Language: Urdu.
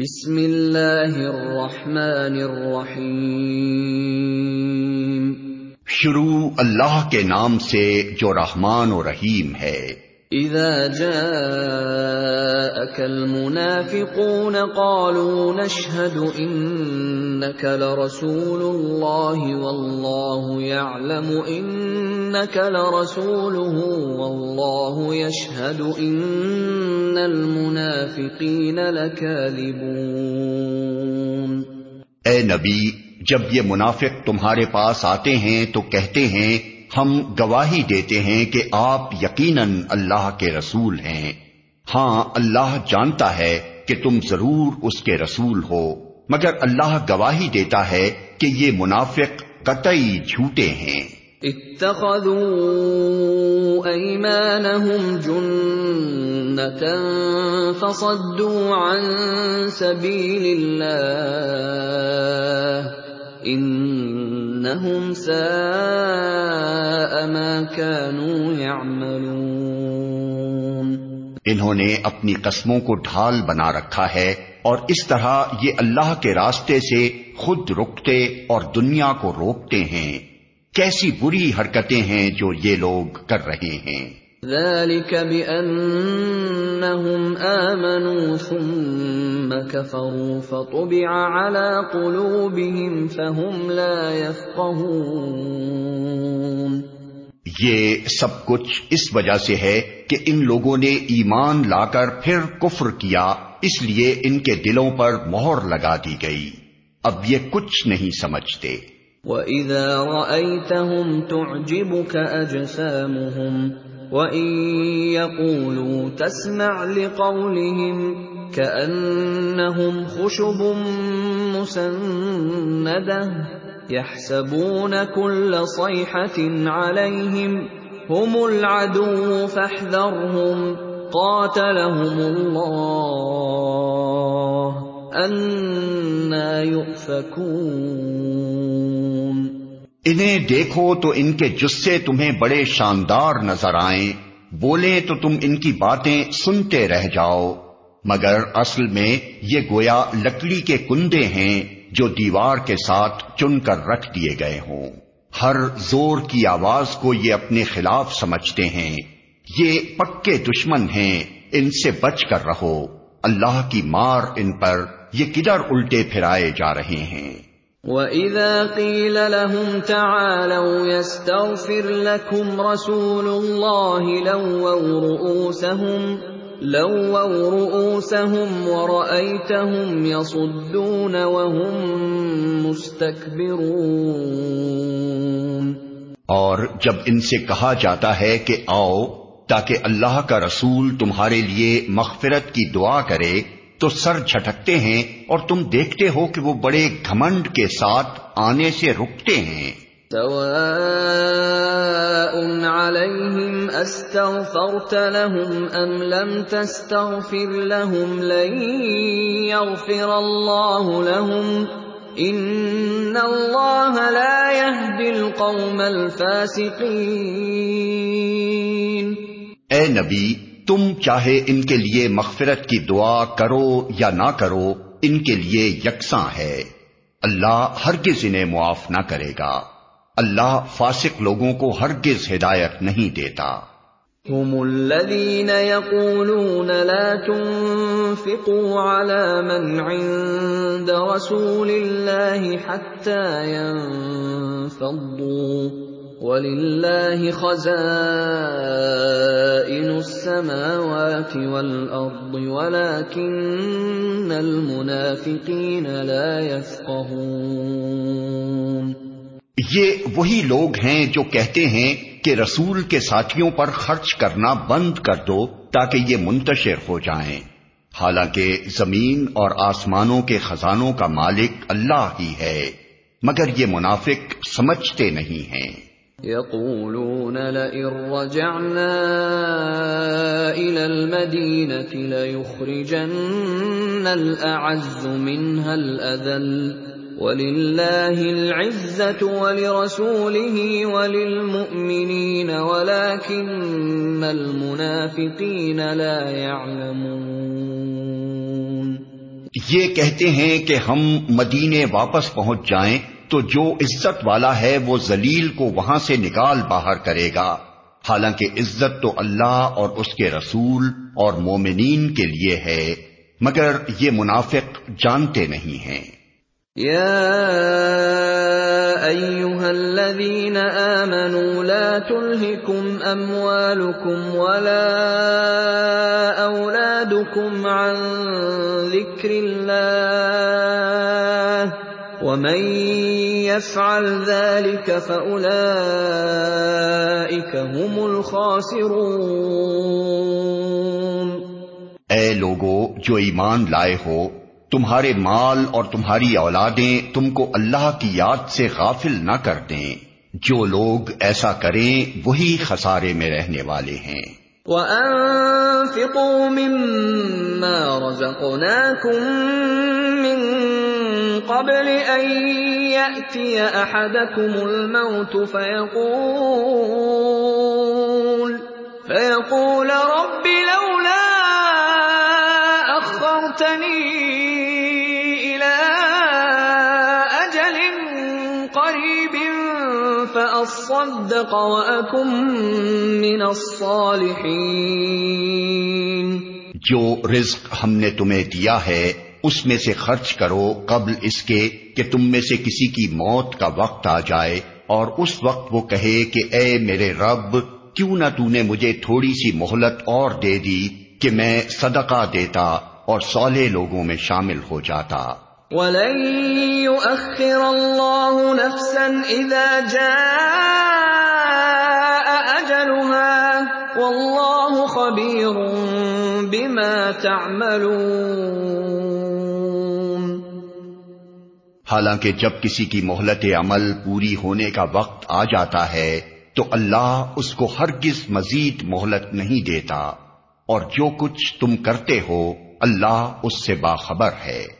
بسم اللہ الرحمن الرحیم۔ شروع اللہ کے نام سے جو رحمان و رحیم ہے۔ اذا جاءك المنافقون قالوا نشهد انك لرسول الله والله يعلم انك لرسوله والله يشهد ان المنافقين لكاذبون. اے نبی جب یہ منافق تمہارے پاس آتے ہیں تو کہتے ہیں ہم گواہی دیتے ہیں کہ آپ یقیناً اللہ کے رسول ہیں۔ ہاں اللہ جانتا ہے کہ تم ضرور اس کے رسول ہو مگر اللہ گواہی دیتا ہے کہ یہ منافق قطعی جھوٹے ہیں۔ اتخذوا ایمانهم فصدوا عن سبیل اللہ انہم ساء ما كانوا يعملون انہوں نے اپنی قسموں کو ڈھال بنا رکھا ہے اور اس طرح یہ اللہ کے راستے سے خود رکتے اور دنیا کو روکتے ہیں۔ کیسی بری حرکتیں ہیں جو یہ لوگ کر رہے ہیں۔ ذلك بأنهم آمنوا ثم كفروا فطبع على قلوبهم فهم لا يفقهون یہ سب کچھ اس وجہ سے ہے کہ ان لوگوں نے ایمان لا کر پھر کفر کیا اس لیے ان کے دلوں پر مہر لگا دی گئی۔ اب یہ کچھ نہیں سمجھتے۔ وَإِذَا رَأَيْتَهُمْ تُعْجِبُكَ أَجْسَامُهُمْ وَإِن يَقُولُوا تَسْمَعْ لِقَوْلِهِمْ كَأَنَّهُمْ خُشُبٌ مُّسَنَّدَةٌ يَحْسَبُونَ كُلَّ صَيْحَةٍ عَلَيْهِمْ هُمُ الْعَدُوُّ فَاحْذَرْهُمْ قَاتَلَهُمُ اللَّهُ يُؤْفَكُونَ انہیں دیکھو تو ان کے جسے تمہیں بڑے شاندار نظر آئیں، بولیں تو تم ان کی باتیں سنتے رہ جاؤ۔ مگر اصل میں یہ گویا لکڑی کے کندے ہیں جو دیوار کے ساتھ چن کر رکھ دیے گئے ہوں۔ ہر زور کی آواز کو یہ اپنے خلاف سمجھتے ہیں۔ یہ پکے دشمن ہیں، ان سے بچ کر رہو۔ اللہ کی مار ان پر یہ کدھر الٹے پھرائے جا رہے ہیں۔ وَإِذَا قِيلَ لَهُمْ تَعَالَوْا يَسْتَغْفِرْ لَكُمْ رَسُولُ اللَّهِ لَوَّوْا رُؤُوسَهُمْ لَوَّوْا رُؤُوسَهُمْ وَرَأَيْتَهُمْ يَصُدُّونَ وَهُمْ مُسْتَكْبِرُونَ۔ اور جب ان سے کہا جاتا ہے کہ آؤ تاکہ اللہ کا رسول تمہارے لیے مغفرت کی دعا کرے تو سر جھٹکتے ہیں اور تم دیکھتے ہو کہ وہ بڑے گھمنڈ کے ساتھ آنے سے رکتے ہیں۔ سواء عليهم استغفرت لهم ام لم تستغفر لهم لن يغفر الله لهم ان الله لا يهدي القوم الفاسقين۔ اے نبی تم چاہے ان کے لیے مغفرت کی دعا کرو یا نہ کرو، ان کے لیے یکساں ہے۔ اللہ ہرگز انہیں معاف نہ کرے گا۔ اللہ فاسق لوگوں کو ہرگز ہدایت نہیں دیتا۔ هم الذين يقولون لا تنفقوا على من عند رسول الله حتى ينفضوا ولله خزائن السماوات والأرض ولكن المنافقين لا يفقهون یہ وہی لوگ ہیں جو کہتے ہیں کہ رسول کے ساتھیوں پر خرچ کرنا بند کر دو تاکہ یہ منتشر ہو جائیں۔ حالانکہ زمین اور آسمانوں کے خزانوں کا مالک اللہ ہی ہے، مگر یہ منافق سمجھتے نہیں ہیں۔ يقولون لئن رجعنا إلى المدينة ليخرجن الأعز منها الأذل ولله العزة ولرسوله وللمؤمنين ولكن المنافقين لا يعلمون یہ کہتے ہیں کہ ہم مدینے واپس پہنچ جائیں تو جو عزت والا ہے وہ ذلیل کو وہاں سے نکال باہر کرے گا۔ حالانکہ عزت تو اللہ اور اس کے رسول اور مومنین کے لیے ہے، مگر یہ منافق جانتے نہیں ہیں۔ أيها الذين آمنوا لا تلهكم أموالكم ولا أولادكم عن ذكر الله ومن يفعل ذلك فأولئك هم الخاسرون اے لوگو جو ایمان لائے ہو تمہارے مال اور تمہاری اولادیں تم کو اللہ کی یاد سے غافل نہ کر دیں۔ جو لوگ ایسا کریں وہی خسارے میں رہنے والے ہیں۔ وَأَنفِقُوا مِمَّا رَزَقْنَاكُم قَبْلِ أَن يَأْتِيَ أَحَدَكُمُ الْمَوْتُ فَيَقُولَ فَيَقُولَ رَبِّ لَوْلَا أَخَّرْتَنِي من جو رزق ہم نے تمہیں دیا ہے اس میں سے خرچ کرو قبل اس کے کہ تم میں سے کسی کی موت کا وقت آ جائے اور اس وقت وہ کہے کہ اے میرے رب، کیوں نہ تو نے مجھے تھوڑی سی مہلت اور دے دی کہ میں صدقہ دیتا اور سولے لوگوں میں شامل ہو جاتا۔ وَلَن يُؤَخِّرَ اللَّهُ نَفْسًا إِذَا جَاءَ أَجَلُهَا وَاللَّهُ خَبِيرٌ بِمَا تَعْمَلُونَ حالانکہ جب کسی کی مہلت عمل پوری ہونے کا وقت آ جاتا ہے، تو اللہ اس کو ہرگز مزید مہلت نہیں دیتا۔ اور جو کچھ تم کرتے ہو، اللہ اس سے باخبر ہے۔